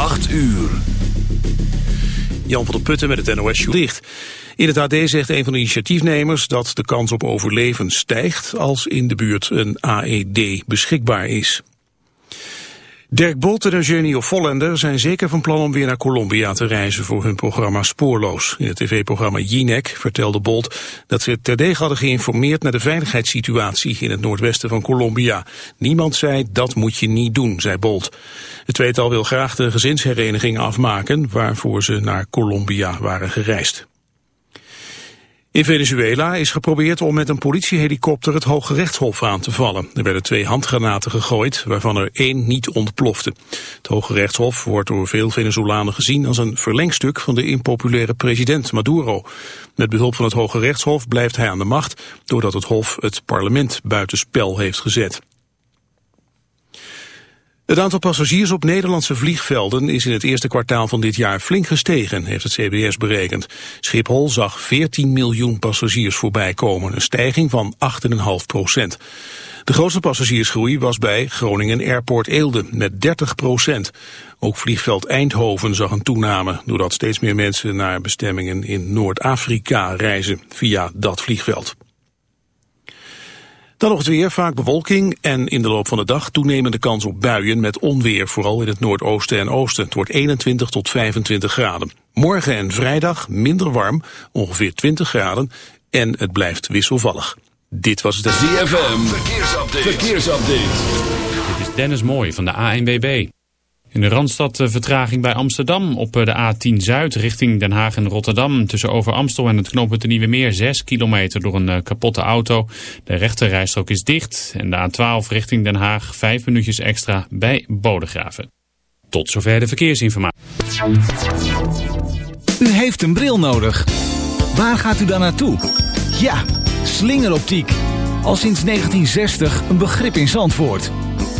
8 uur. Jan van der Putten met het NOS dicht. In het AD zegt een van de initiatiefnemers dat de kans op overleven stijgt als in de buurt een AED beschikbaar is. Dirk Bolt en Eugenio Vollender zijn zeker van plan om weer naar Colombia te reizen voor hun programma Spoorloos. In het tv-programma Jinek vertelde Bolt dat ze terdege hadden geïnformeerd naar de veiligheidssituatie in het noordwesten van Colombia. Niemand zei dat moet je niet doen, zei Bolt. Het tweetal wil graag de gezinshereniging afmaken waarvoor ze naar Colombia waren gereisd. In Venezuela is geprobeerd om met een politiehelikopter het Hoge Rechtshof aan te vallen. Er werden twee handgranaten gegooid, waarvan er één niet ontplofte. Het Hoge Rechtshof wordt door veel Venezolanen gezien als een verlengstuk van de impopulaire president Maduro. Met behulp van het Hoge Rechtshof blijft hij aan de macht, doordat het Hof het parlement buitenspel heeft gezet. Het aantal passagiers op Nederlandse vliegvelden is in het eerste kwartaal van dit jaar flink gestegen, heeft het CBS berekend. Schiphol zag 14 miljoen passagiers voorbij komen, een stijging van 8,5 procent. De grootste passagiersgroei was bij Groningen Airport Eelde met 30 procent. Ook vliegveld Eindhoven zag een toename, doordat steeds meer mensen naar bestemmingen in Noord-Afrika reizen via dat vliegveld. Dan nog het weer, vaak bewolking en in de loop van de dag toenemende kans op buien met onweer, vooral in het noordoosten en oosten. Het wordt 21 tot 25 graden. Morgen en vrijdag minder warm, ongeveer 20 graden en het blijft wisselvallig. Dit was het ZFM, verkeersupdate. verkeersupdate. Dit is Dennis Mooij van de ANWB. In de Randstad vertraging bij Amsterdam op eh, de A10 Zuid richting Den Haag en Rotterdam. Tussen Over Amstel en het knooppunt de Nieuwe Meer 6 kilometer door een eh, kapotte auto. De rechterrijstrook is dicht en de A12 richting Den Haag 5 minuutjes extra bij Bodegraven. Tot zover de verkeersinformatie. U heeft een bril nodig. Waar gaat u dan naartoe? Ja, slingeroptiek. Al sinds 1960 een begrip in Zandvoort.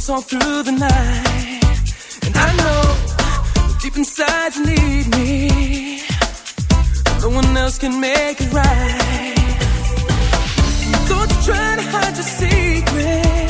Me all through the night. And I know deep inside you need me. No one else can make it right. Don't you try to hide your secrets.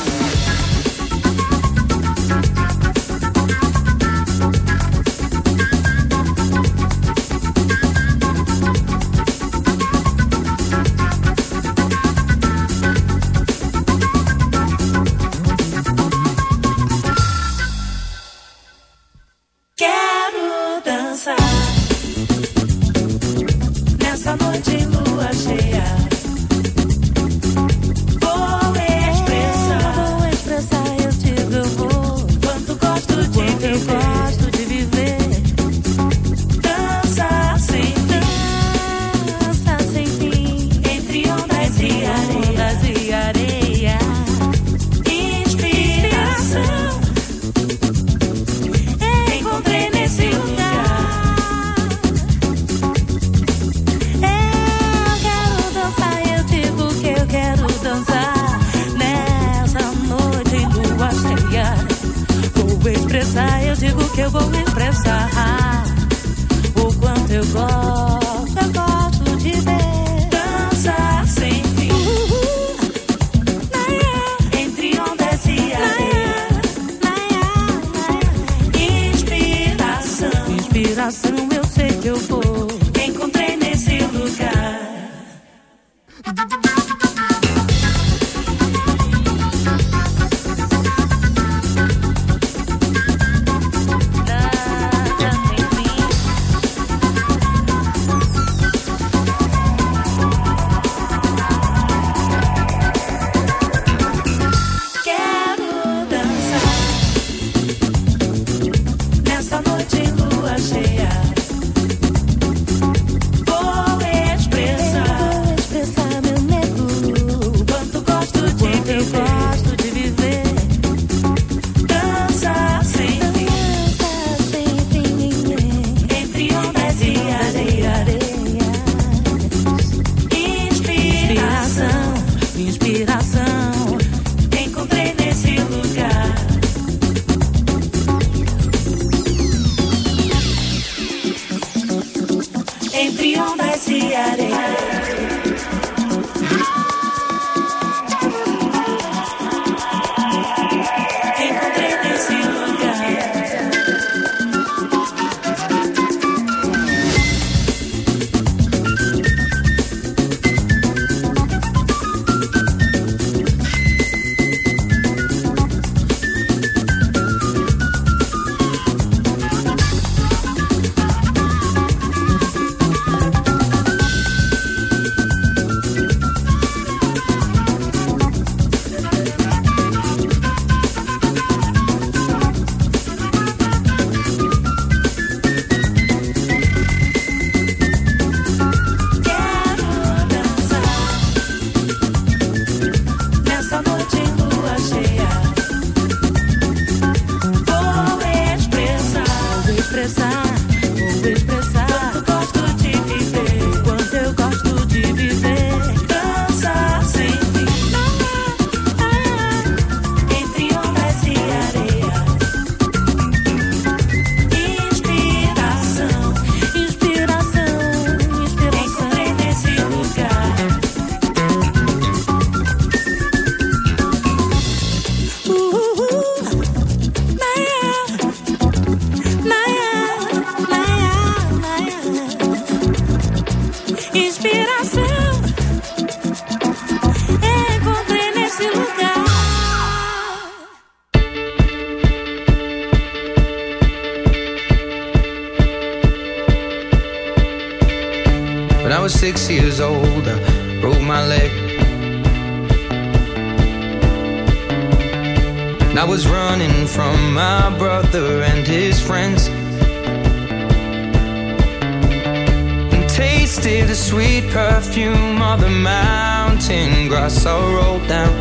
Mountain saw I rolled down.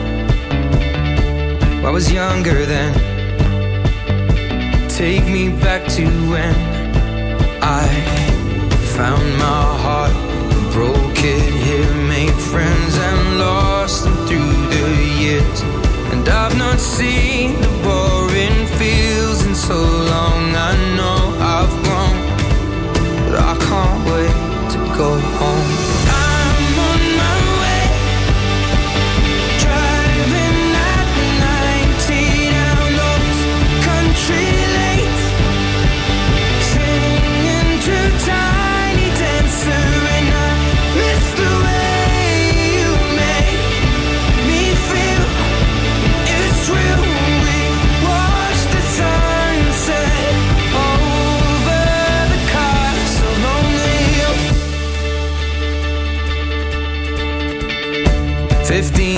I was younger then. Take me back to when I found my heart, broke it here, made friends and lost them through the years. And I've not seen the boring fields and so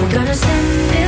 We're gonna send it